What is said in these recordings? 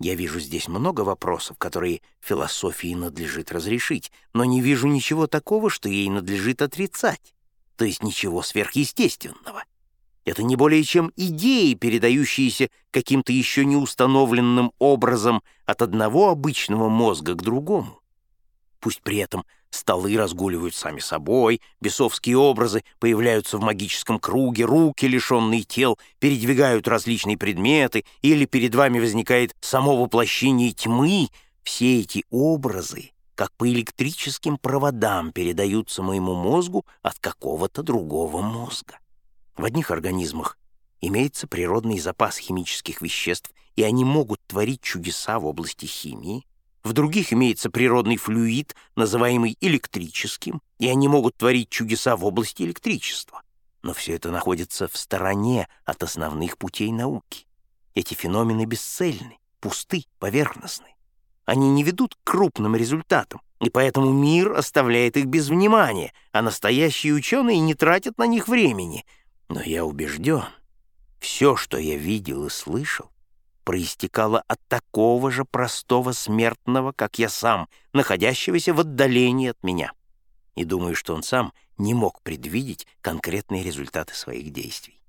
Я вижу здесь много вопросов, которые философии надлежит разрешить, но не вижу ничего такого, что ей надлежит отрицать, то есть ничего сверхъестественного. Это не более чем идеи, передающиеся каким-то еще не установленным образом от одного обычного мозга к другому. Пусть при этом столы разгуливают сами собой, бесовские образы появляются в магическом круге, руки, лишенные тел, передвигают различные предметы, или перед вами возникает само воплощение тьмы, все эти образы, как по электрическим проводам, передаются моему мозгу от какого-то другого мозга. В одних организмах имеется природный запас химических веществ, и они могут творить чудеса в области химии, в других имеется природный флюид, называемый электрическим, и они могут творить чудеса в области электричества. Но все это находится в стороне от основных путей науки. Эти феномены бесцельны, пусты, поверхностны. Они не ведут к крупным результатам, и поэтому мир оставляет их без внимания, а настоящие ученые не тратят на них времени. Но я убежден, все, что я видел и слышал, проистекало от такого же простого смертного, как я сам, находящегося в отдалении от меня. И думаю, что он сам не мог предвидеть конкретные результаты своих действий.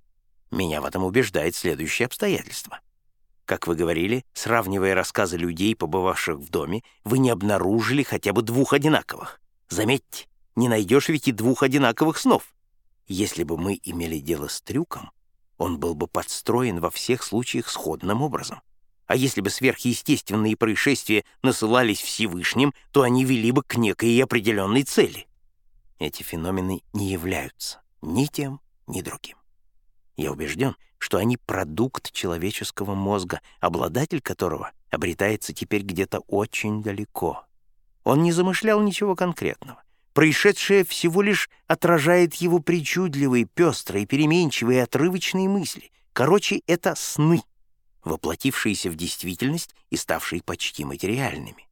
Меня в этом убеждает следующее обстоятельство. Как вы говорили, сравнивая рассказы людей, побывавших в доме, вы не обнаружили хотя бы двух одинаковых. Заметьте, не найдешь ведь и двух одинаковых снов. Если бы мы имели дело с трюком, он был бы подстроен во всех случаях сходным образом. А если бы сверхъестественные происшествия насылались Всевышним, то они вели бы к некой определенной цели. Эти феномены не являются ни тем, ни другим. Я убежден, что они продукт человеческого мозга, обладатель которого обретается теперь где-то очень далеко. Он не замышлял ничего конкретного. Происшедшее всего лишь отражает его причудливые, пестрые, переменчивые, отрывочные мысли. Короче, это сны, воплотившиеся в действительность и ставшие почти материальными.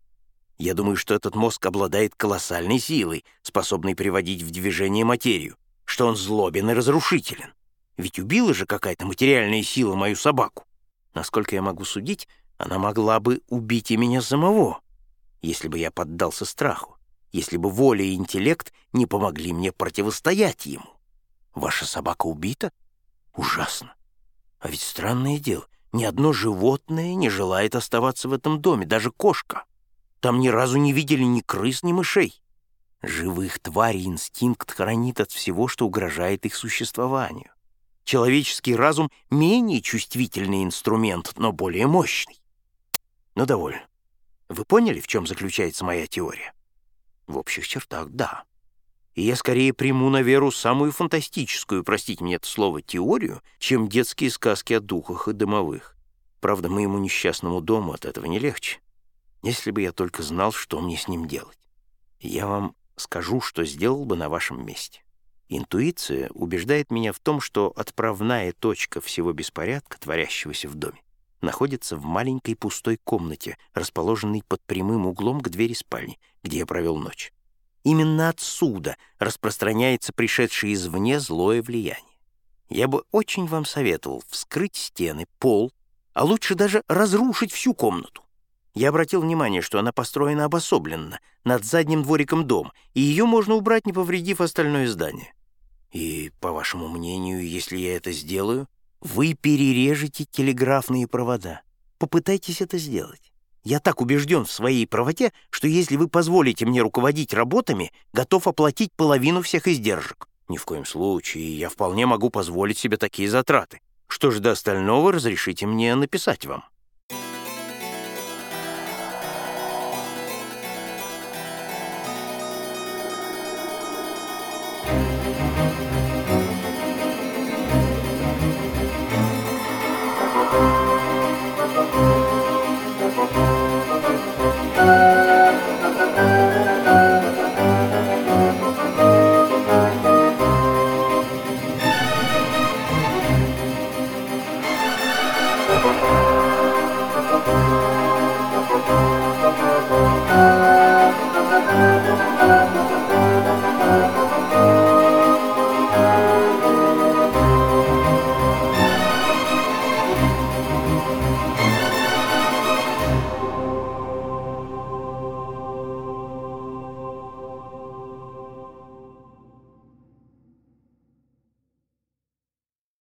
Я думаю, что этот мозг обладает колоссальной силой, способной приводить в движение материю, что он злобен и разрушителен. Ведь убила же какая-то материальная сила мою собаку. Насколько я могу судить, она могла бы убить и меня самого, если бы я поддался страху если бы воля и интеллект не помогли мне противостоять ему. Ваша собака убита? Ужасно. А ведь странное дело, ни одно животное не желает оставаться в этом доме, даже кошка. Там ни разу не видели ни крыс, ни мышей. Живых тварей инстинкт хранит от всего, что угрожает их существованию. Человеческий разум — менее чувствительный инструмент, но более мощный. Ну, довольно. Вы поняли, в чем заключается моя теория? В общих чертах, да. И я скорее приму на веру самую фантастическую, простите мне это слово, теорию, чем детские сказки о духах и домовых. Правда, моему несчастному дому от этого не легче. Если бы я только знал, что мне с ним делать. Я вам скажу, что сделал бы на вашем месте. Интуиция убеждает меня в том, что отправная точка всего беспорядка, творящегося в доме, находится в маленькой пустой комнате, расположенной под прямым углом к двери спальни, где я провел ночь. Именно отсюда распространяется пришедшее извне злое влияние. Я бы очень вам советовал вскрыть стены, пол, а лучше даже разрушить всю комнату. Я обратил внимание, что она построена обособленно, над задним двориком дома, и ее можно убрать, не повредив остальное здание. И, по вашему мнению, если я это сделаю, вы перережете телеграфные провода. Попытайтесь это сделать. Я так убежден в своей правоте, что если вы позволите мне руководить работами, готов оплатить половину всех издержек. Ни в коем случае, я вполне могу позволить себе такие затраты. Что же до остального, разрешите мне написать вам. Música